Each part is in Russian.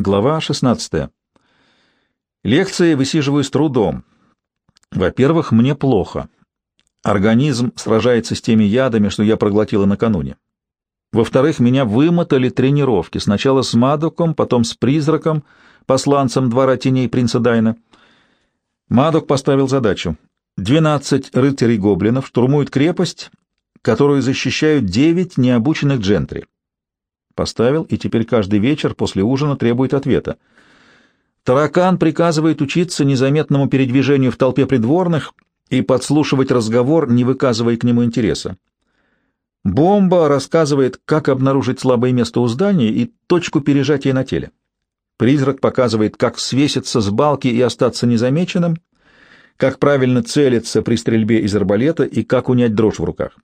Глава 16. Лекции высиживаю с трудом. Во-первых, мне плохо. Организм сражается с теми ядами, что я проглотила накануне. Во-вторых, меня вымотали тренировки. Сначала с Мадоком, потом с Призраком, посланцем двора теней принца Дайна. Мадок поставил задачу. Двенадцать рыцарей-гоблинов штурмуют крепость, которую защищают девять необученных джентри. Поставил, и теперь каждый вечер после ужина требует ответа. Таракан приказывает учиться незаметному передвижению в толпе придворных и подслушивать разговор, не выказывая к нему интереса. Бомба рассказывает, как обнаружить слабое место у здания и точку пережатия на теле. Призрак показывает, как свеситься с балки и остаться незамеченным, как правильно целиться при стрельбе из арбалета и как унять дрожь в руках.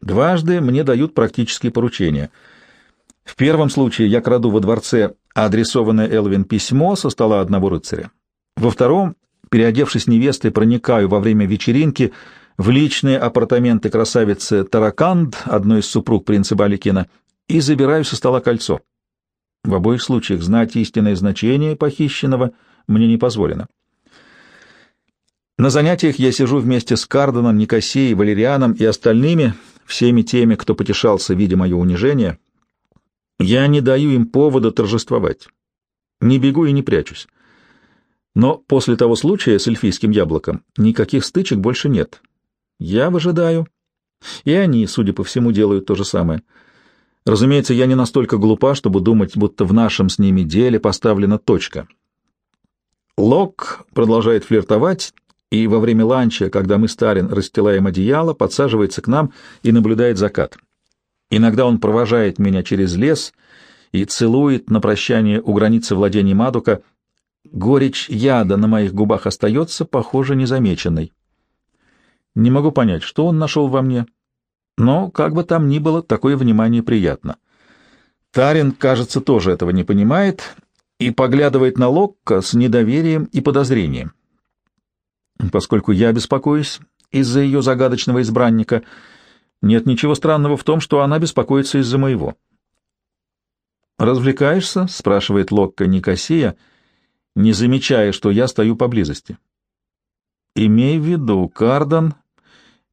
Дважды мне дают практические поручения. В первом случае я краду во дворце адресованное Элвин письмо со стола одного рыцаря. Во втором, переодевшись невестой, проникаю во время вечеринки в личные апартаменты красавицы Тараканд, одной из супруг принца Баликина, и забираю со стола кольцо. В обоих случаях знать истинное значение похищенного мне не позволено. На занятиях я сижу вместе с Карденом, Никосией, Валерианом и остальными, всеми теми, кто потешался, видя мое унижение. Я не даю им повода торжествовать. Не бегу и не прячусь. Но после того случая с эльфийским яблоком никаких стычек больше нет. Я выжидаю, и они, судя по всему, делают то же самое — Разумеется, я не настолько глупа, чтобы думать, будто в нашем с ними деле поставлена точка. Лок продолжает флиртовать, и во время ланча, когда мы с Тарин расстилаем одеяло, подсаживается к нам и наблюдает закат. Иногда он провожает меня через лес и целует на прощание у границы владений Мадука. Горечь яда на моих губах остается, похоже, незамеченной. Не могу понять, что он нашел во мне, но, как бы там ни было, такое внимание приятно. Тарин, кажется, тоже этого не понимает и поглядывает на Локко с недоверием и подозрением. Поскольку я беспокоюсь из-за ее загадочного избранника, нет ничего странного в том, что она беспокоится из-за моего. «Развлекаешься?» — спрашивает Локко Никосия, не замечая, что я стою поблизости. «Имей в виду, Кардан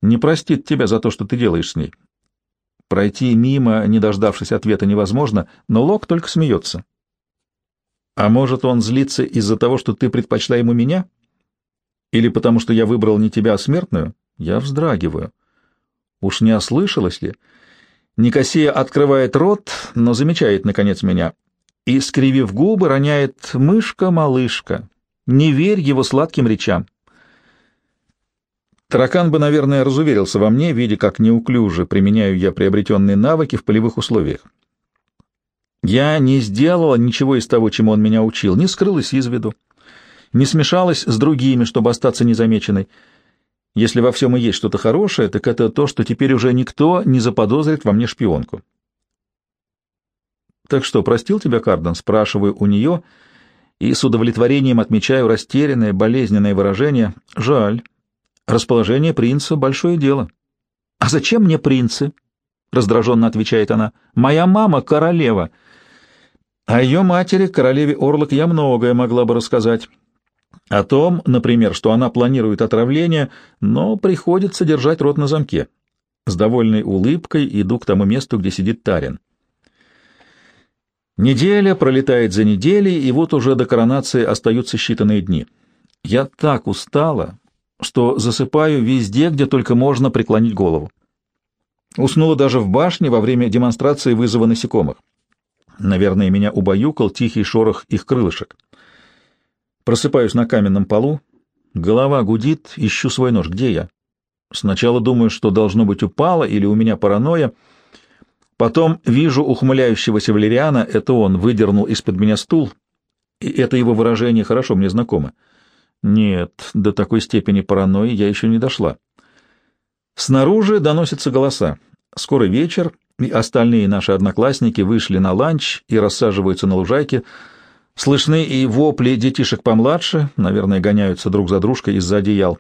не простит тебя за то, что ты делаешь с ней. Пройти мимо, не дождавшись ответа, невозможно, но Лок только смеется. А может, он злится из-за того, что ты предпочла ему меня? Или потому, что я выбрал не тебя, а смертную? Я вздрагиваю. Уж не ослышалась ли? Никосия открывает рот, но замечает, наконец, меня. И, скривив губы, роняет «мышка-малышка». Не верь его сладким речам. Таракан бы, наверное, разуверился во мне, видя, как неуклюже применяю я приобретенные навыки в полевых условиях. Я не сделала ничего из того, чему он меня учил, не скрылась из виду, не смешалась с другими, чтобы остаться незамеченной. Если во всем и есть что-то хорошее, так это то, что теперь уже никто не заподозрит во мне шпионку. «Так что, простил тебя, Карден?» — спрашиваю у нее, и с удовлетворением отмечаю растерянное, болезненное выражение. «Жаль». Расположение принца — большое дело. — А зачем мне принцы? — раздраженно отвечает она. — Моя мама — королева. О ее матери, королеве Орлок, я многое могла бы рассказать. О том, например, что она планирует отравление, но приходится держать рот на замке. С довольной улыбкой иду к тому месту, где сидит Тарин. Неделя пролетает за неделей, и вот уже до коронации остаются считанные дни. Я так устала, что засыпаю везде, где только можно преклонить голову. Уснула даже в башне во время демонстрации вызова насекомых. Наверное, меня убаюкал тихий шорох их крылышек. Просыпаюсь на каменном полу, голова гудит, ищу свой нож. Где я? Сначала думаю, что должно быть упало или у меня паранойя. Потом вижу ухмыляющегося Валериана, это он выдернул из-под меня стул, и это его выражение хорошо мне знакомо. Нет, до такой степени паранойи я еще не дошла. Снаружи доносятся голоса. Скоро вечер, и остальные наши одноклассники вышли на ланч и рассаживаются на лужайке. Слышны и вопли детишек помладше, наверное, гоняются друг за дружкой из-за одеял.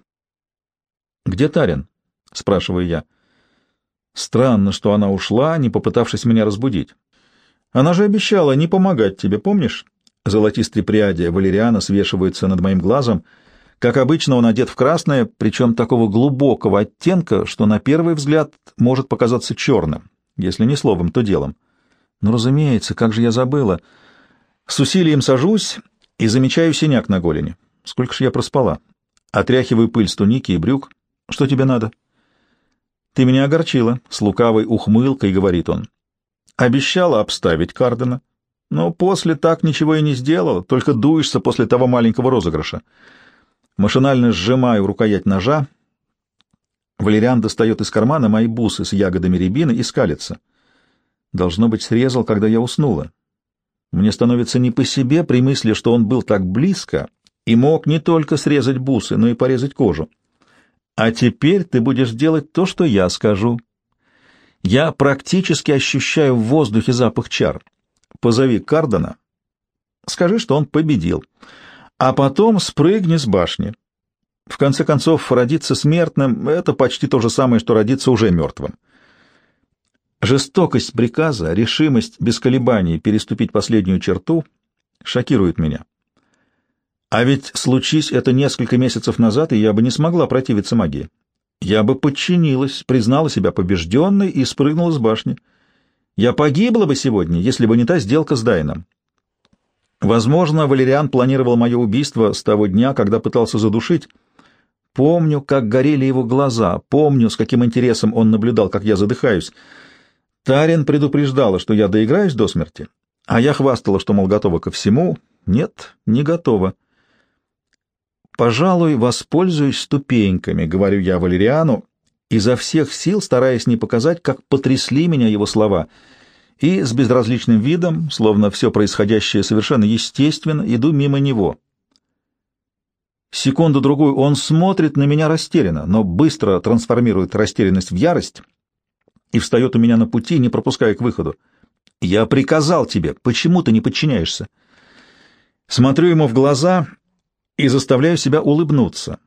«Где Тарин?» — спрашиваю я. Странно, что она ушла, не попытавшись меня разбудить. Она же обещала не помогать тебе, помнишь? Золотистые пряди валериана свешиваются над моим глазом. Как обычно, он одет в красное, причем такого глубокого оттенка, что на первый взгляд может показаться черным, если не словом, то делом. Но, разумеется, как же я забыла. С усилием сажусь и замечаю синяк на голени. Сколько ж я проспала? Отряхиваю пыль с туники и брюк. Что тебе надо? Ты меня огорчила, — с лукавой ухмылкой говорит он. Обещала обставить Кардена. Но после так ничего и не сделал, только дуешься после того маленького розыгрыша. Машинально сжимаю рукоять ножа. Валериан достает из кармана мои бусы с ягодами рябины и скалится. Должно быть, срезал, когда я уснула. Мне становится не по себе при мысли, что он был так близко и мог не только срезать бусы, но и порезать кожу. А теперь ты будешь делать то, что я скажу. Я практически ощущаю в воздухе запах чар позови Кардена, скажи, что он победил, а потом спрыгни с башни. В конце концов, родиться смертным — это почти то же самое, что родиться уже мертвым. Жестокость приказа, решимость без колебаний переступить последнюю черту шокирует меня. А ведь случись это несколько месяцев назад, и я бы не смогла противиться магии. Я бы подчинилась, признала себя побежденной и спрыгнула с башни. Я погибла бы сегодня, если бы не та сделка с Дайном. Возможно, Валериан планировал мое убийство с того дня, когда пытался задушить. Помню, как горели его глаза, помню, с каким интересом он наблюдал, как я задыхаюсь. Тарин предупреждала, что я доиграюсь до смерти, а я хвастала, что, мол, готова ко всему. Нет, не готова. «Пожалуй, воспользуюсь ступеньками», — говорю я Валериану, изо всех сил стараясь не показать, как потрясли меня его слова, и с безразличным видом, словно все происходящее совершенно естественно, иду мимо него. Секунду-другую он смотрит на меня растерянно, но быстро трансформирует растерянность в ярость и встает у меня на пути, не пропуская к выходу. «Я приказал тебе, почему ты не подчиняешься?» Смотрю ему в глаза и заставляю себя улыбнуться.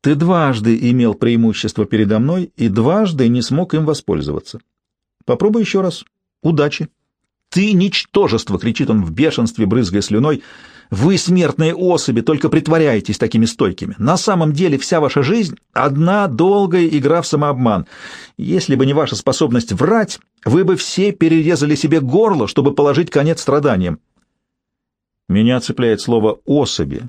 Ты дважды имел преимущество передо мной и дважды не смог им воспользоваться. Попробуй еще раз. Удачи. Ты ничтожество, кричит он в бешенстве, брызгая слюной. Вы, смертные особи, только притворяетесь такими стойкими. На самом деле вся ваша жизнь — одна долгая игра в самообман. Если бы не ваша способность врать, вы бы все перерезали себе горло, чтобы положить конец страданиям. Меня цепляет слово «особи»,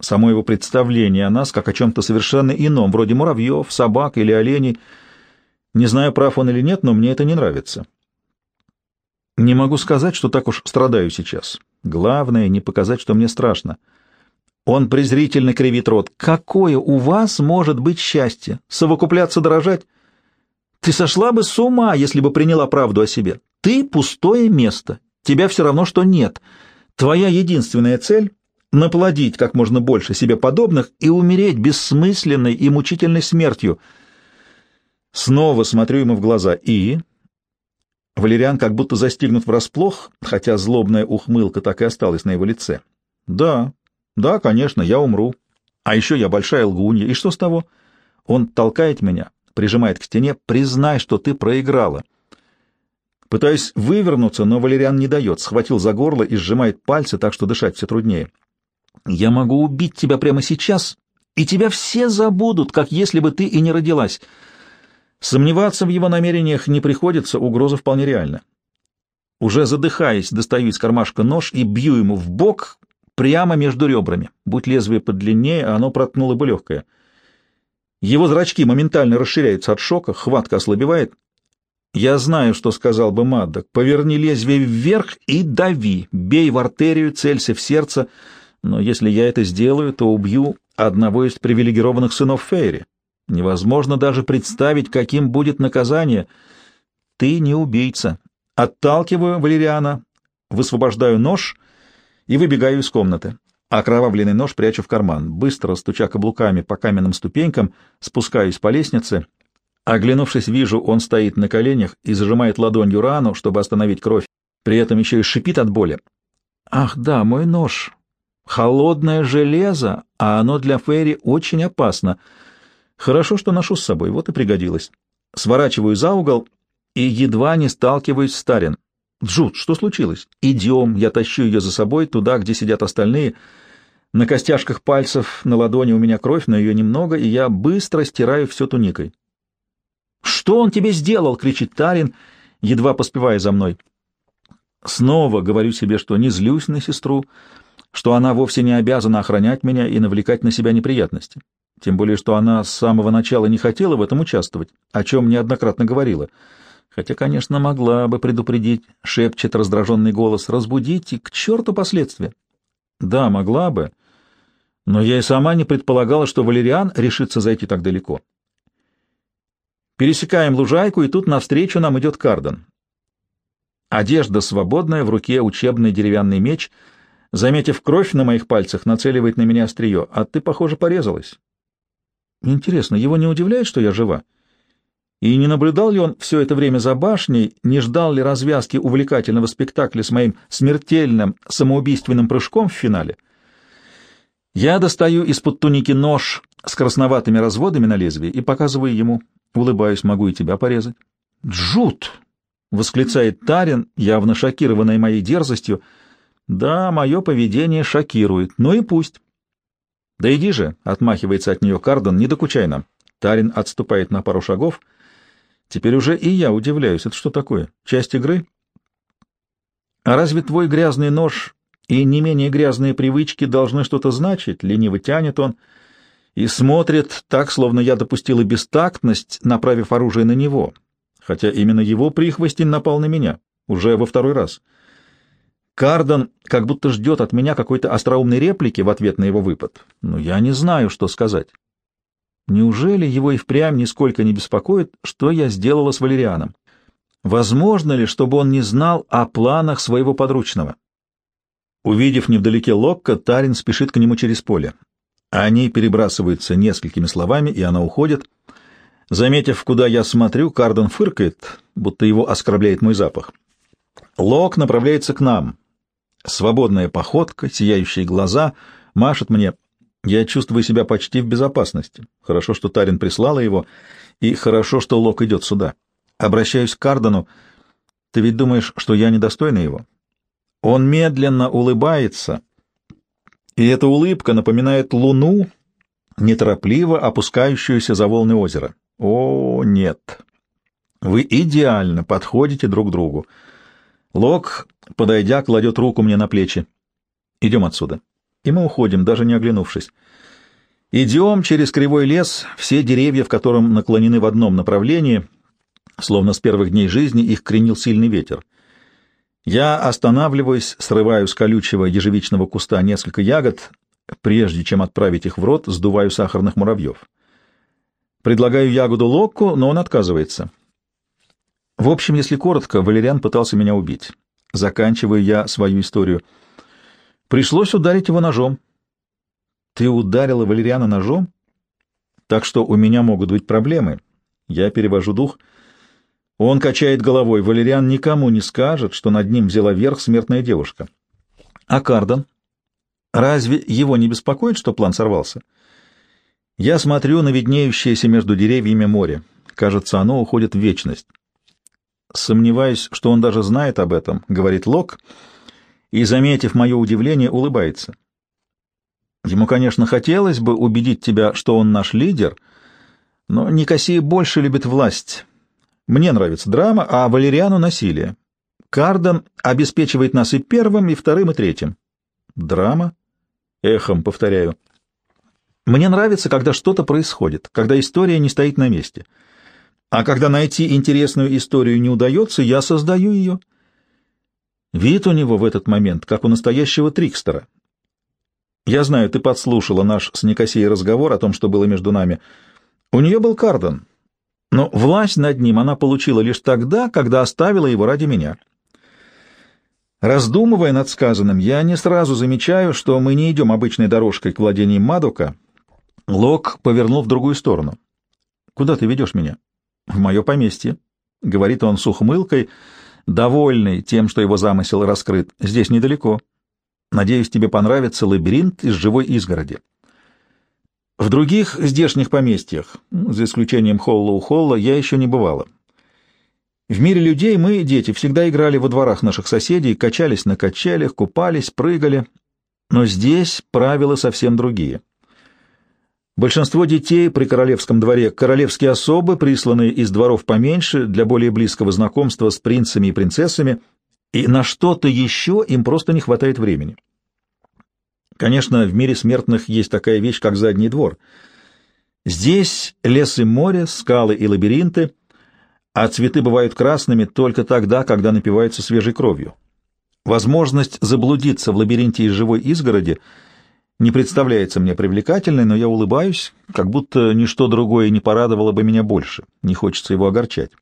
само его представление о нас как о чем-то совершенно ином, вроде муравьев, собак или оленей. Не знаю, прав он или нет, но мне это не нравится. Не могу сказать, что так уж страдаю сейчас. Главное — не показать, что мне страшно. Он презрительно кривит рот. «Какое у вас может быть счастье? Совокупляться, дорожать? Ты сошла бы с ума, если бы приняла правду о себе. Ты — пустое место. Тебя все равно, что нет. Твоя единственная цель наплодить как можно больше себе подобных и умереть бессмысленной и мучительной смертью. Снова смотрю ему в глаза и... Валериан как будто застигнут врасплох, хотя злобная ухмылка так и осталась на его лице. «Да, да, конечно, я умру. А еще я большая лгунья. И что с того? Он толкает меня, прижимает к стене. Признай, что ты проиграла». Пытаюсь вывернуться, но Валериан не дает, схватил за горло и сжимает пальцы, так что дышать все труднее. Я могу убить тебя прямо сейчас, и тебя все забудут, как если бы ты и не родилась. Сомневаться в его намерениях не приходится, угроза вполне реальна. Уже задыхаясь, достаю из кармашка нож и бью ему в бок прямо между ребрами. Будь лезвие подлиннее, оно проткнуло бы легкое. Его зрачки моментально расширяются от шока, хватка ослабевает. Я знаю, что сказал бы Маддок. Поверни лезвие вверх и дави, бей в артерию, целься в сердце — но если я это сделаю, то убью одного из привилегированных сынов Фейри. Невозможно даже представить, каким будет наказание. Ты не убийца. Отталкиваю Валериана, высвобождаю нож и выбегаю из комнаты. Окровавленный нож прячу в карман. Быстро, стуча каблуками по каменным ступенькам, спускаюсь по лестнице. Оглянувшись, вижу, он стоит на коленях и зажимает ладонью рану, чтобы остановить кровь. При этом еще и шипит от боли. «Ах да, мой нож!» Холодное железо, а оно для Ферри очень опасно. Хорошо, что ношу с собой, вот и пригодилось. Сворачиваю за угол и едва не сталкиваюсь с Тарин. Джуд, что случилось? Идем, я тащу ее за собой туда, где сидят остальные. На костяшках пальцев на ладони у меня кровь, но ее немного, и я быстро стираю все туникой. «Что он тебе сделал?» — кричит Тарин, едва поспевая за мной. Снова говорю себе, что не злюсь на сестру, что она вовсе не обязана охранять меня и навлекать на себя неприятности. Тем более, что она с самого начала не хотела в этом участвовать, о чем неоднократно говорила. Хотя, конечно, могла бы предупредить, шепчет раздраженный голос, разбудить и к черту последствия. Да, могла бы, но я и сама не предполагала, что Валериан решится зайти так далеко. Пересекаем лужайку, и тут навстречу нам идет Карден. Одежда свободная, в руке учебный деревянный меч. Заметив кровь на моих пальцах, нацеливает на меня острие. А ты, похоже, порезалась. Интересно, его не удивляет, что я жива? И не наблюдал ли он все это время за башней, не ждал ли развязки увлекательного спектакля с моим смертельным самоубийственным прыжком в финале? Я достаю из-под туники нож с красноватыми разводами на лезвии и показываю ему. Улыбаюсь, могу и тебя порезать. «Джут!» — восклицает Тарин, явно шокированный моей дерзостью. «Да, мое поведение шокирует. Ну и пусть». «Да иди же!» — отмахивается от нее Кардон. «Не докучай нам». Тарин отступает на пару шагов. Теперь уже и я удивляюсь. Это что такое? Часть игры? А разве твой грязный нож и не менее грязные привычки должны что-то значить? Лениво тянет он и смотрит так, словно я допустила бестактность, направив оружие на него, хотя именно его прихвостень напал на меня, уже во второй раз. Кардон как будто ждет от меня какой-то остроумной реплики в ответ на его выпад, но я не знаю, что сказать. Неужели его и впрямь нисколько не беспокоит, что я сделала с Валерианом? Возможно ли, чтобы он не знал о планах своего подручного? Увидев невдалеке Локка, Тарин спешит к нему через поле. Они перебрасываются несколькими словами, и она уходит. Заметив, куда я смотрю, Кардон фыркает, будто его оскорбляет мой запах. Лок направляется к нам. Свободная походка, сияющие глаза, машет мне. Я чувствую себя почти в безопасности. Хорошо, что Тарин прислала его, и хорошо, что Лок идет сюда. Обращаюсь к Кардону. Ты ведь думаешь, что я недостойна его? Он медленно улыбается — и эта улыбка напоминает луну, неторопливо опускающуюся за волны озера. О, нет! Вы идеально подходите друг другу. Лок, подойдя, кладет руку мне на плечи. Идем отсюда. И мы уходим, даже не оглянувшись. Идем через кривой лес, все деревья в котором наклонены в одном направлении, словно с первых дней жизни их кренил сильный ветер. Я останавливаюсь, срываю с колючего ежевичного куста несколько ягод, прежде чем отправить их в рот, сдуваю сахарных муравьев. Предлагаю ягоду Локку, но он отказывается. В общем, если коротко, Валериан пытался меня убить. Заканчиваю я свою историю. Пришлось ударить его ножом. Ты ударила Валериана ножом? Так что у меня могут быть проблемы. Я перевожу дух — он качает головой. Валериан никому не скажет, что над ним взяла верх смертная девушка. А Кардон? Разве его не беспокоит, что план сорвался? Я смотрю на виднеющееся между деревьями море. Кажется, оно уходит в вечность. Сомневаюсь, что он даже знает об этом, — говорит Лок, и, заметив мое удивление, улыбается. Ему, конечно, хотелось бы убедить тебя, что он наш лидер, но Никосия больше любит власть мне нравится драма, а Валериану — насилие. Кардон обеспечивает нас и первым, и вторым, и третьим. Драма? Эхом повторяю. Мне нравится, когда что-то происходит, когда история не стоит на месте. А когда найти интересную историю не удается, я создаю ее. Вид у него в этот момент, как у настоящего трикстера. Я знаю, ты подслушала наш с Никосией разговор о том, что было между нами. У нее был Кардон, но власть над ним она получила лишь тогда, когда оставила его ради меня. Раздумывая над сказанным, я не сразу замечаю, что мы не идем обычной дорожкой к владениям Мадука. Лок повернул в другую сторону. «Куда ты ведешь меня?» «В мое поместье», — говорит он с ухмылкой, довольный тем, что его замысел раскрыт. «Здесь недалеко. Надеюсь, тебе понравится лабиринт из живой изгороди». В других здешних поместьях, за исключением Холла-у-Холла, я еще не бывала. В мире людей мы, дети, всегда играли во дворах наших соседей, качались на качелях, купались, прыгали. Но здесь правила совсем другие. Большинство детей при королевском дворе — королевские особы, присланные из дворов поменьше для более близкого знакомства с принцами и принцессами, и на что-то еще им просто не хватает времени. Конечно, в мире смертных есть такая вещь, как задний двор. Здесь лес и море, скалы и лабиринты, а цветы бывают красными только тогда, когда напиваются свежей кровью. Возможность заблудиться в лабиринте из живой изгороди — не представляется мне привлекательной, но я улыбаюсь, как будто ничто другое не порадовало бы меня больше. Не хочется его огорчать.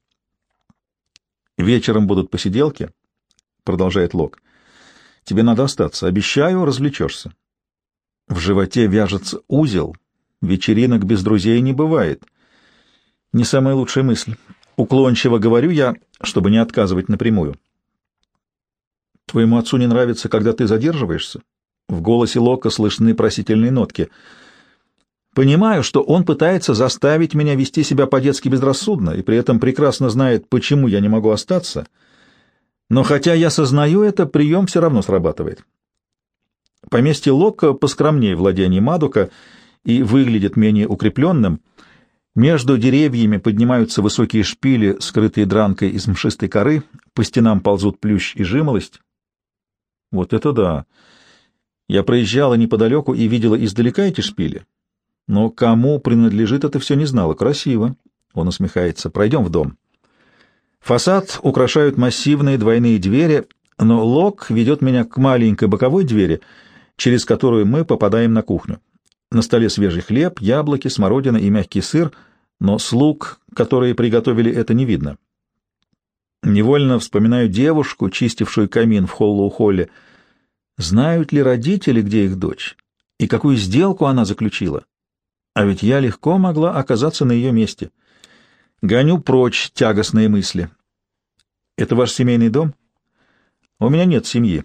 «Вечером будут посиделки», — продолжает Лок. «Тебе надо остаться. Обещаю, развлечешься». В животе вяжется узел. Вечеринок без друзей не бывает. Не самая лучшая мысль. Уклончиво говорю я, чтобы не отказывать напрямую. «Твоему отцу не нравится, когда ты задерживаешься?» В голосе Лока слышны просительные нотки. Понимаю, что он пытается заставить меня вести себя по-детски безрассудно, и при этом прекрасно знает, почему я не могу остаться. Но хотя я сознаю это, прием все равно срабатывает. Поместье Лока поскромнее владений Мадука и выглядит менее укрепленным. Между деревьями поднимаются высокие шпили, скрытые дранкой из мшистой коры, по стенам ползут плющ и жимолость. Вот это да! Я проезжала неподалеку и видела издалека эти шпили. Но кому принадлежит это все не знала. Красиво. Он усмехается. Пройдем в дом. Фасад украшают массивные двойные двери, но Лок ведет меня к маленькой боковой двери, через которую мы попадаем на кухню. На столе свежий хлеб, яблоки, смородина и мягкий сыр, но слуг, которые приготовили это, не видно. Невольно вспоминаю девушку, чистившую камин в холлоу-холле, — Знают ли родители, где их дочь, и какую сделку она заключила? А ведь я легко могла оказаться на ее месте. Гоню прочь тягостные мысли. Это ваш семейный дом? У меня нет семьи.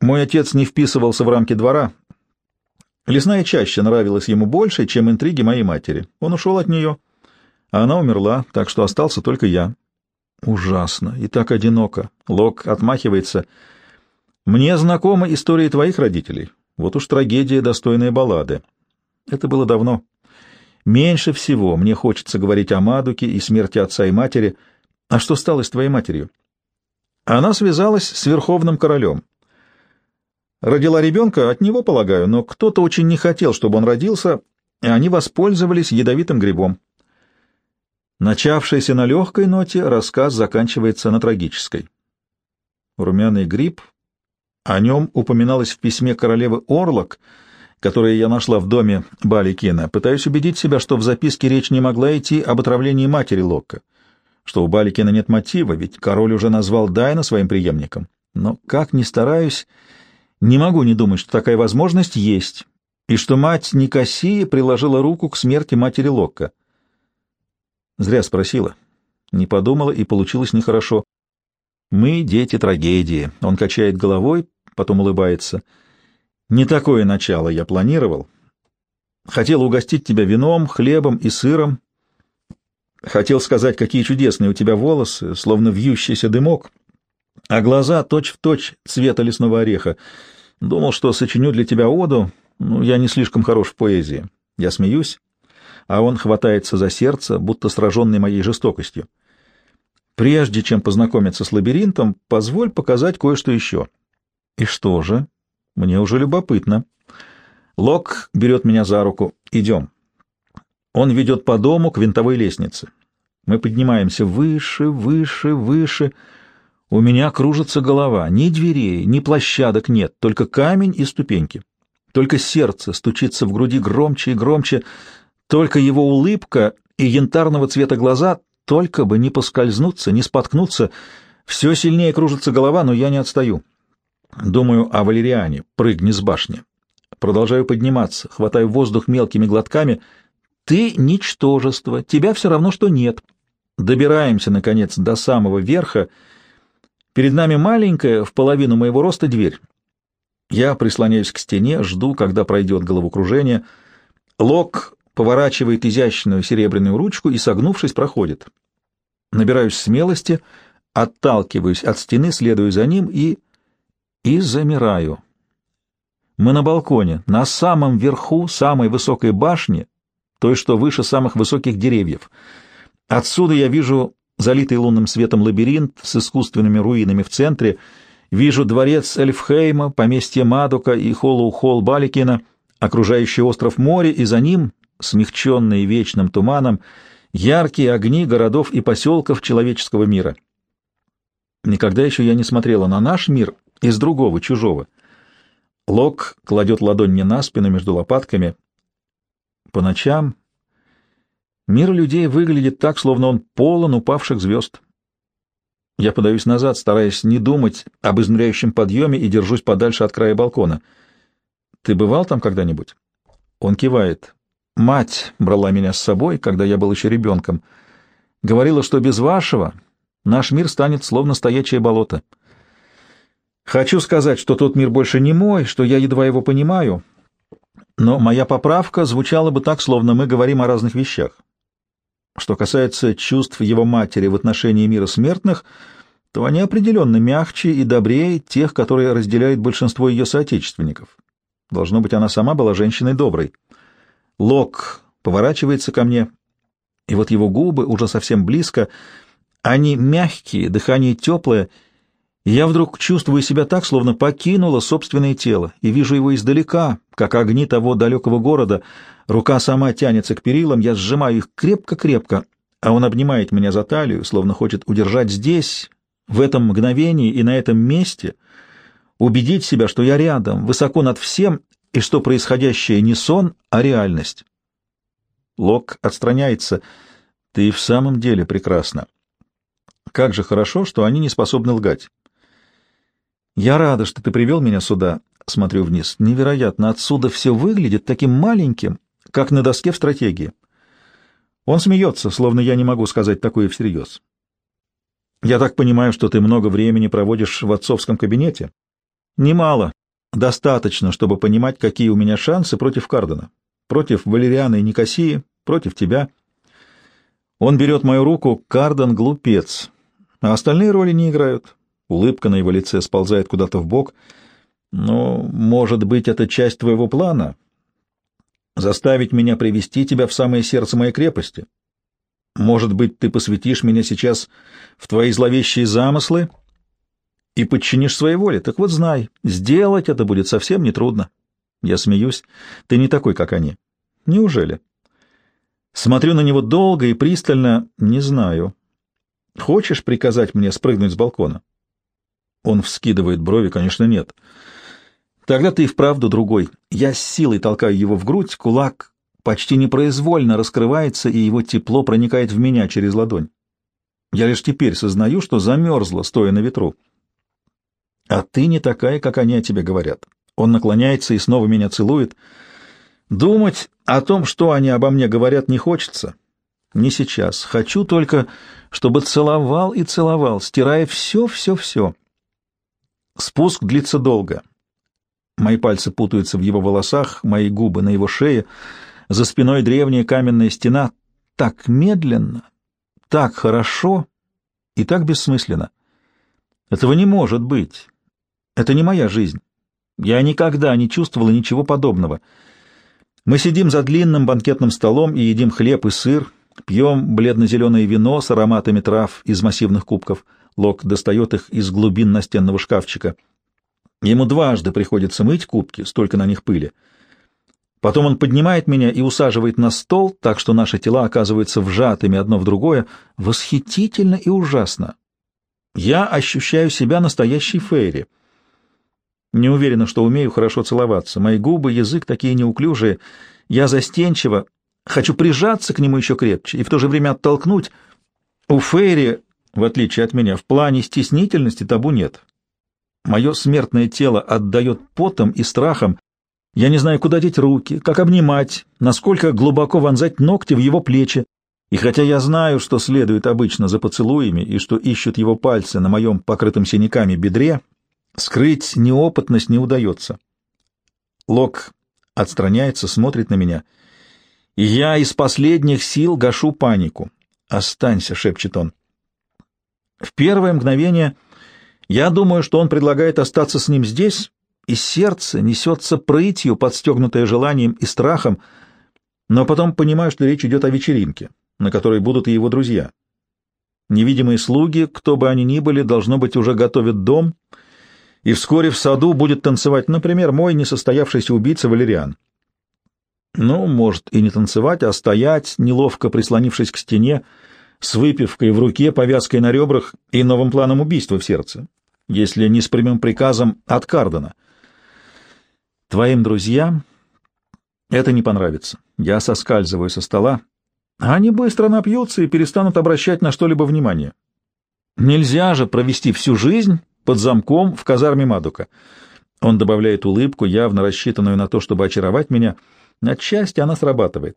Мой отец не вписывался в рамки двора. Лесная чаще нравилась ему больше, чем интриги моей матери. Он ушел от нее, а она умерла, так что остался только я. Ужасно и так одиноко. Лок отмахивается — мне знакома история твоих родителей. Вот уж трагедия, достойная баллады. Это было давно. Меньше всего мне хочется говорить о Мадуке и смерти отца и матери. А что стало с твоей матерью? Она связалась с верховным королем. Родила ребенка, от него, полагаю, но кто-то очень не хотел, чтобы он родился, и они воспользовались ядовитым грибом. Начавшийся на легкой ноте, рассказ заканчивается на трагической. Румяный гриб о нем упоминалось в письме королевы Орлок, которое я нашла в доме Баликина. Пытаюсь убедить себя, что в записке речь не могла идти об отравлении матери Локка, что у Баликина нет мотива, ведь король уже назвал Дайна своим преемником. Но как ни стараюсь, не могу не думать, что такая возможность есть, и что мать Никосия приложила руку к смерти матери Локка. Зря спросила. Не подумала, и получилось нехорошо. Мы — дети трагедии. Он качает головой, потом улыбается. Не такое начало я планировал. Хотел угостить тебя вином, хлебом и сыром. Хотел сказать, какие чудесные у тебя волосы, словно вьющийся дымок, а глаза точь-в-точь точь цвета лесного ореха. Думал, что сочиню для тебя оду, но я не слишком хорош в поэзии. Я смеюсь, а он хватается за сердце, будто сраженный моей жестокостью. Прежде чем познакомиться с лабиринтом, позволь показать кое-что еще. И что же? Мне уже любопытно. Лок берет меня за руку. Идем. Он ведет по дому к винтовой лестнице. Мы поднимаемся выше, выше, выше. У меня кружится голова. Ни дверей, ни площадок нет, только камень и ступеньки. Только сердце стучится в груди громче и громче, только его улыбка и янтарного цвета глаза, только бы не поскользнуться, не споткнуться. Все сильнее кружится голова, но я не отстаю. Думаю о Валериане, прыгни с башни. Продолжаю подниматься, хватаю воздух мелкими глотками. Ты — ничтожество, тебя все равно, что нет. Добираемся, наконец, до самого верха. Перед нами маленькая, в половину моего роста, дверь. Я прислоняюсь к стене, жду, когда пройдет головокружение. Лок поворачивает изящную серебряную ручку и, согнувшись, проходит. Набираюсь смелости, отталкиваюсь от стены, следую за ним и... и замираю. Мы на балконе, на самом верху самой высокой башни, той, что выше самых высоких деревьев. Отсюда я вижу залитый лунным светом лабиринт с искусственными руинами в центре, вижу дворец Эльфхейма, поместье Мадука и Холлоу-Холл Баликина, окружающий остров море, и за ним, смягченный вечным туманом, яркие огни городов и поселков человеческого мира. Никогда еще я не смотрела на наш мир из другого, чужого. Лок кладет ладонь мне на спину между лопатками. По ночам мир людей выглядит так, словно он полон упавших звезд. Я подаюсь назад, стараясь не думать об изнуряющем подъеме и держусь подальше от края балкона. Ты бывал там когда-нибудь? Он кивает. Мать брала меня с собой, когда я был еще ребенком. Говорила, что без вашего наш мир станет словно стоячее болото. Хочу сказать, что тот мир больше не мой, что я едва его понимаю, но моя поправка звучала бы так, словно мы говорим о разных вещах. Что касается чувств его матери в отношении мира смертных, то они определенно мягче и добрее тех, которые разделяют большинство ее соотечественников. Должно быть, она сама была женщиной доброй. Лок поворачивается ко мне, и вот его губы уже совсем близко, они мягкие, дыхание теплое, я вдруг чувствую себя так, словно покинула собственное тело, и вижу его издалека, как огни того далекого города. Рука сама тянется к перилам, я сжимаю их крепко-крепко, а он обнимает меня за талию, словно хочет удержать здесь, в этом мгновении и на этом месте, убедить себя, что я рядом, высоко над всем и что происходящее не сон, а реальность. Лок отстраняется. Ты в самом деле прекрасна. Как же хорошо, что они не способны лгать. Я рада, что ты привел меня сюда. Смотрю вниз. Невероятно, отсюда все выглядит таким маленьким, как на доске в стратегии. Он смеется, словно я не могу сказать такое всерьез. Я так понимаю, что ты много времени проводишь в отцовском кабинете? Немало, Достаточно, чтобы понимать, какие у меня шансы против Кардена, против Валериана и Никосии, против тебя. Он берет мою руку, Карден — глупец, а остальные роли не играют. Улыбка на его лице сползает куда-то в бок. Но, может быть, это часть твоего плана? Заставить меня привести тебя в самое сердце моей крепости? Может быть, ты посвятишь меня сейчас в твои зловещие замыслы?» и подчинишь своей воле. Так вот знай, сделать это будет совсем нетрудно. Я смеюсь. Ты не такой, как они. Неужели? Смотрю на него долго и пристально. Не знаю. Хочешь приказать мне спрыгнуть с балкона? Он вскидывает брови. Конечно, нет. Тогда ты и вправду другой. Я с силой толкаю его в грудь, кулак почти непроизвольно раскрывается, и его тепло проникает в меня через ладонь. Я лишь теперь сознаю, что замерзла, стоя на ветру. А ты не такая, как они о тебе говорят. Он наклоняется и снова меня целует. Думать о том, что они обо мне говорят, не хочется. Не сейчас. Хочу только, чтобы целовал и целовал, стирая все-все-все. Спуск длится долго. Мои пальцы путаются в его волосах, мои губы на его шее. За спиной древняя каменная стена. Так медленно, так хорошо и так бессмысленно. Этого не может быть. Это не моя жизнь. Я никогда не чувствовала ничего подобного. Мы сидим за длинным банкетным столом и едим хлеб и сыр, пьем бледно-зеленое вино с ароматами трав из массивных кубков. Лок достает их из глубин настенного шкафчика. Ему дважды приходится мыть кубки, столько на них пыли. Потом он поднимает меня и усаживает на стол, так что наши тела оказываются вжатыми одно в другое. Восхитительно и ужасно. Я ощущаю себя настоящей фейри — не уверена, что умею хорошо целоваться. Мои губы, язык такие неуклюжие. Я застенчива, хочу прижаться к нему еще крепче и в то же время оттолкнуть. У Фейри, в отличие от меня, в плане стеснительности табу нет. Мое смертное тело отдает потом и страхом. Я не знаю, куда деть руки, как обнимать, насколько глубоко вонзать ногти в его плечи. И хотя я знаю, что следует обычно за поцелуями и что ищут его пальцы на моем покрытом синяками бедре, Скрыть неопытность не удается. Лок отстраняется, смотрит на меня. И я из последних сил гашу панику. «Останься», — шепчет он. В первое мгновение я думаю, что он предлагает остаться с ним здесь, и сердце несется прытью, подстегнутое желанием и страхом, но потом понимаю, что речь идет о вечеринке, на которой будут и его друзья. Невидимые слуги, кто бы они ни были, должно быть, уже готовят дом, и вскоре в саду будет танцевать, например, мой несостоявшийся убийца Валериан. Ну, может, и не танцевать, а стоять, неловко прислонившись к стене, с выпивкой в руке, повязкой на ребрах и новым планом убийства в сердце, если не с прямым приказом от Кардена. Твоим друзьям это не понравится. Я соскальзываю со стола. Они быстро напьются и перестанут обращать на что-либо внимание. Нельзя же провести всю жизнь под замком в казарме Мадука. Он добавляет улыбку, явно рассчитанную на то, чтобы очаровать меня. Отчасти она срабатывает.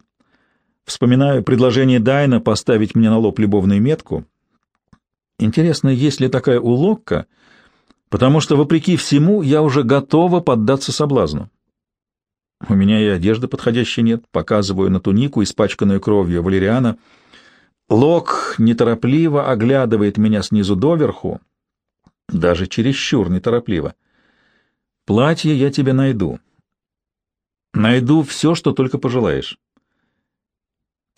Вспоминаю предложение Дайна поставить мне на лоб любовную метку. Интересно, есть ли такая уловка, потому что, вопреки всему, я уже готова поддаться соблазну. У меня и одежды подходящей нет, показываю на тунику, испачканную кровью валериана. Лок неторопливо оглядывает меня снизу доверху, даже чересчур неторопливо. Платье я тебе найду. Найду все, что только пожелаешь.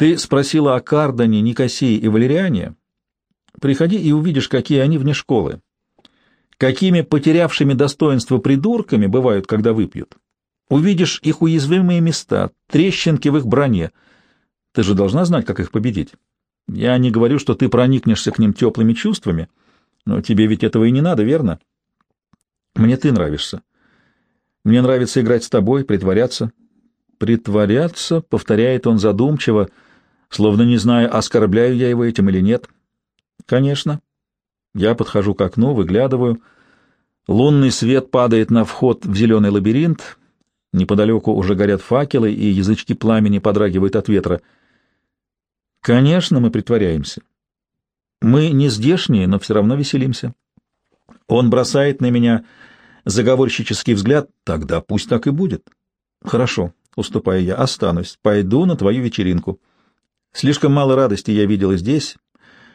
Ты спросила о Кардане, Никосии и Валериане? Приходи и увидишь, какие они вне школы. Какими потерявшими достоинство придурками бывают, когда выпьют. Увидишь их уязвимые места, трещинки в их броне. Ты же должна знать, как их победить. Я не говорю, что ты проникнешься к ним теплыми чувствами, но тебе ведь этого и не надо, верно? Мне ты нравишься. Мне нравится играть с тобой, притворяться. Притворяться, повторяет он задумчиво, словно не зная, оскорбляю я его этим или нет. Конечно. Я подхожу к окну, выглядываю. Лунный свет падает на вход в зеленый лабиринт, Неподалеку уже горят факелы, и язычки пламени подрагивают от ветра. Конечно, мы притворяемся. Мы не здешние, но все равно веселимся. Он бросает на меня заговорщический взгляд. Тогда пусть так и будет. Хорошо, уступаю я, останусь. Пойду на твою вечеринку. Слишком мало радости я видела здесь,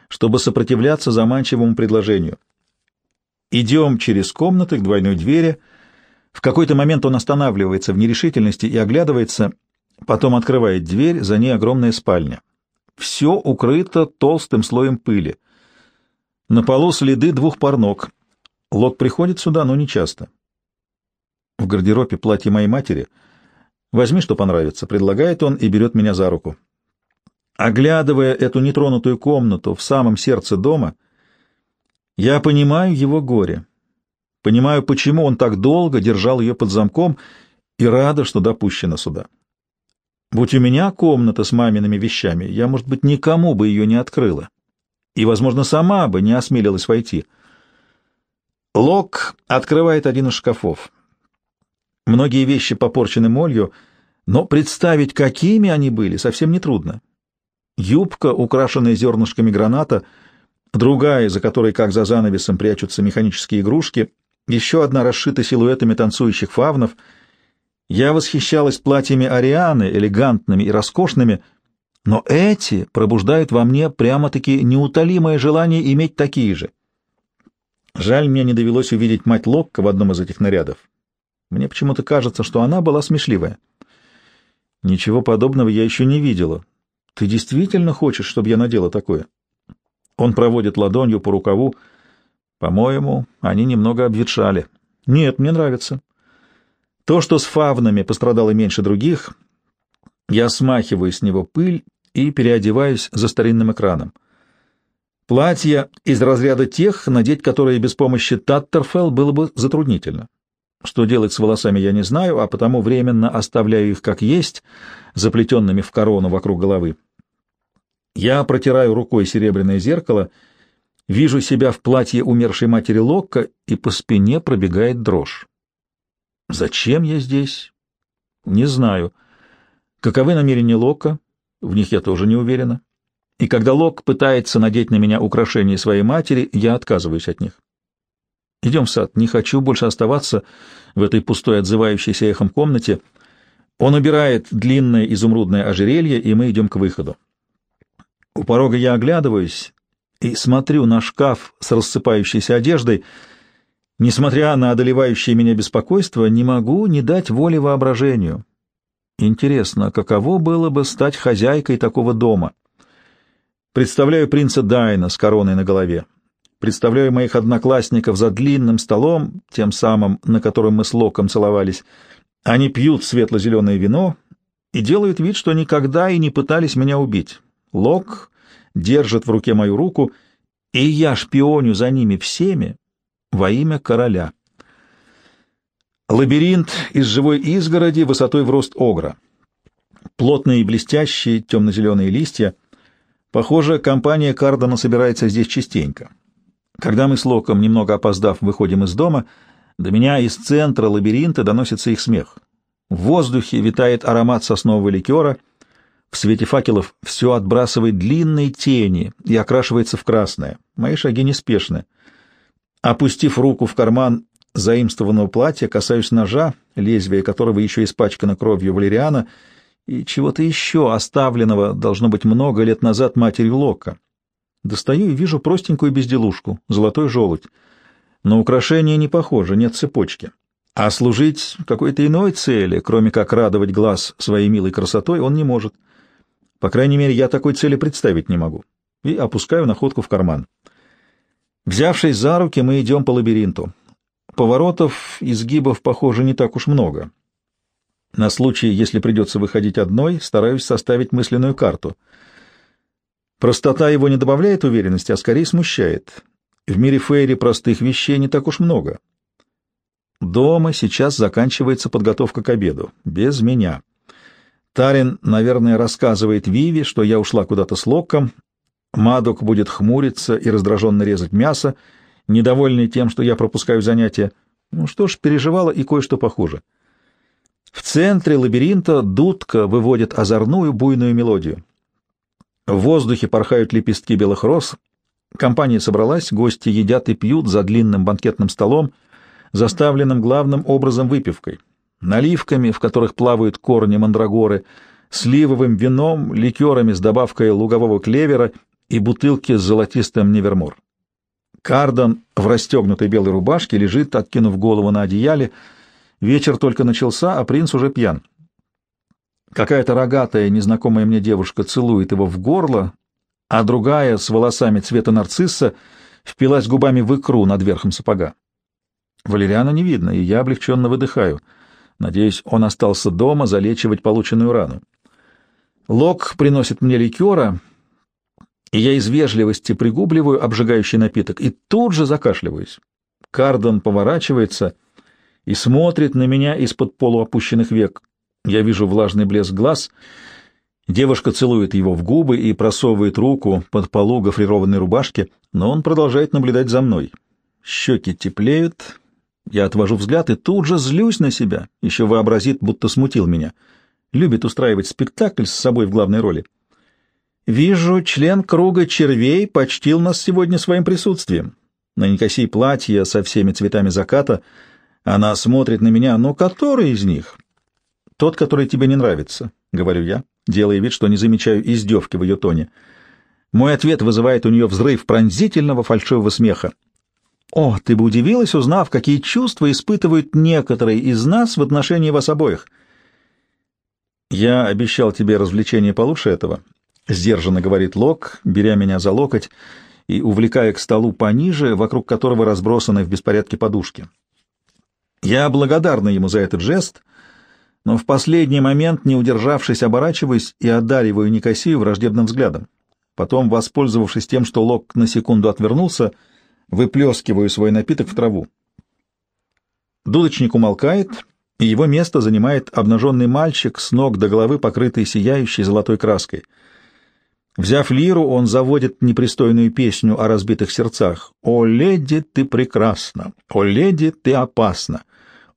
чтобы сопротивляться заманчивому предложению. Идем через комнаты к двойной двери — в какой-то момент он останавливается в нерешительности и оглядывается, потом открывает дверь, за ней огромная спальня. Все укрыто толстым слоем пыли. На полу следы двух пар ног. Лок приходит сюда, но не часто. В гардеробе платье моей матери. Возьми, что понравится, предлагает он и берет меня за руку. Оглядывая эту нетронутую комнату в самом сердце дома, я понимаю его горе. Понимаю, почему он так долго держал ее под замком и рада, что допущена сюда. Будь у меня комната с мамиными вещами, я, может быть, никому бы ее не открыла. И, возможно, сама бы не осмелилась войти. Лок открывает один из шкафов. Многие вещи попорчены молью, но представить, какими они были, совсем нетрудно. Юбка, украшенная зернышками граната, другая, за которой, как за занавесом, прячутся механические игрушки — еще одна расшита силуэтами танцующих фавнов. Я восхищалась платьями Арианы, элегантными и роскошными, но эти пробуждают во мне прямо-таки неутолимое желание иметь такие же. Жаль, мне не довелось увидеть мать Локка в одном из этих нарядов. Мне почему-то кажется, что она была смешливая. Ничего подобного я еще не видела. Ты действительно хочешь, чтобы я надела такое? Он проводит ладонью по рукаву, по-моему, они немного обветшали. Нет, мне нравится. То, что с фавнами пострадало меньше других, я смахиваю с него пыль и переодеваюсь за старинным экраном. Платье из разряда тех, надеть которые без помощи Таттерфелл было бы затруднительно. Что делать с волосами, я не знаю, а потому временно оставляю их как есть, заплетенными в корону вокруг головы. Я протираю рукой серебряное зеркало — Вижу себя в платье умершей матери Локка, и по спине пробегает дрожь. Зачем я здесь? Не знаю. Каковы намерения Локка? В них я тоже не уверена. И когда Лок пытается надеть на меня украшения своей матери, я отказываюсь от них. Идем в сад. Не хочу больше оставаться в этой пустой отзывающейся эхом комнате. Он убирает длинное изумрудное ожерелье, и мы идем к выходу. У порога я оглядываюсь и смотрю на шкаф с рассыпающейся одеждой. Несмотря на одолевающее меня беспокойство, не могу не дать воли воображению. Интересно, каково было бы стать хозяйкой такого дома? Представляю принца Дайна с короной на голове. Представляю моих одноклассников за длинным столом, тем самым, на котором мы с Локом целовались. Они пьют светло-зеленое вино и делают вид, что никогда и не пытались меня убить. Лок держит в руке мою руку, и я шпионю за ними всеми во имя короля. Лабиринт из живой изгороди высотой в рост огра. Плотные блестящие темно-зеленые листья. Похоже, компания Кардона собирается здесь частенько. Когда мы с Локом, немного опоздав, выходим из дома, до меня из центра лабиринта доносится их смех. В воздухе витает аромат соснового ликера, в свете факелов все отбрасывает длинные тени и окрашивается в красное. Мои шаги неспешны. Опустив руку в карман заимствованного платья, касаюсь ножа, лезвие которого еще испачкано кровью валериана, и чего-то еще оставленного, должно быть, много лет назад матерью Лока. Достаю и вижу простенькую безделушку, золотой желудь. На украшение не похоже, нет цепочки. А служить какой-то иной цели, кроме как радовать глаз своей милой красотой, он не может. По крайней мере, я такой цели представить не могу. И опускаю находку в карман. Взявшись за руки, мы идем по лабиринту. Поворотов, изгибов, похоже, не так уж много. На случай, если придется выходить одной, стараюсь составить мысленную карту — Простота его не добавляет уверенности, а скорее смущает. В мире Фейри простых вещей не так уж много. Дома сейчас заканчивается подготовка к обеду. Без меня. Тарин, наверное, рассказывает Виви, что я ушла куда-то с Локком. Мадок будет хмуриться и раздраженно резать мясо, недовольный тем, что я пропускаю занятия. Ну что ж, переживала и кое-что похуже. В центре лабиринта дудка выводит озорную буйную мелодию. В воздухе порхают лепестки белых роз. Компания собралась, гости едят и пьют за длинным банкетным столом, заставленным главным образом выпивкой, наливками, в которых плавают корни мандрагоры, сливовым вином, ликерами с добавкой лугового клевера и бутылки с золотистым невермор. Кардон в расстегнутой белой рубашке лежит, откинув голову на одеяле. Вечер только начался, а принц уже пьян. Какая-то рогатая, незнакомая мне девушка целует его в горло, а другая с волосами цвета нарцисса впилась губами в икру над верхом сапога. Валериана не видно, и я облегченно выдыхаю. Надеюсь, он остался дома залечивать полученную рану. Лок приносит мне ликера, и я из вежливости пригубливаю обжигающий напиток и тут же закашливаюсь. Кардон поворачивается и смотрит на меня из-под полуопущенных век. Я вижу влажный блеск глаз. Девушка целует его в губы и просовывает руку под полу гофрированной рубашки, но он продолжает наблюдать за мной. Щеки теплеют. Я отвожу взгляд и тут же злюсь на себя. Еще вообразит, будто смутил меня. Любит устраивать спектакль с собой в главной роли. Вижу, член круга червей почтил нас сегодня своим присутствием. На Никосии платье со всеми цветами заката. Она смотрит на меня, но который из них? «Тот, который тебе не нравится», — говорю я, делая вид, что не замечаю издевки в ее тоне. Мой ответ вызывает у нее взрыв пронзительного фальшивого смеха. «О, ты бы удивилась, узнав, какие чувства испытывают некоторые из нас в отношении вас обоих». «Я обещал тебе развлечение получше этого», — сдержанно говорит Лок, беря меня за локоть и увлекая к столу пониже, вокруг которого разбросаны в беспорядке подушки. Я благодарна ему за этот жест — но в последний момент, не удержавшись, оборачиваюсь и одариваю Никосию враждебным взглядом. Потом, воспользовавшись тем, что Лок на секунду отвернулся, выплескиваю свой напиток в траву. Дудочник умолкает, и его место занимает обнаженный мальчик с ног до головы, покрытый сияющей золотой краской. Взяв лиру, он заводит непристойную песню о разбитых сердцах. «О, леди, ты прекрасна! О, леди, ты опасна!»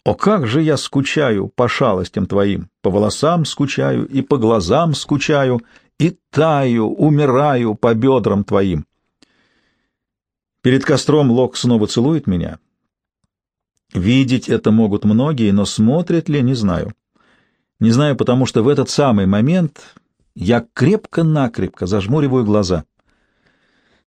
О, как же я скучаю по шалостям твоим, по волосам скучаю и по глазам скучаю, и таю, умираю по бедрам твоим. Перед костром Лок снова целует меня. Видеть это могут многие, но смотрят ли, не знаю. Не знаю, потому что в этот самый момент я крепко-накрепко зажмуриваю глаза.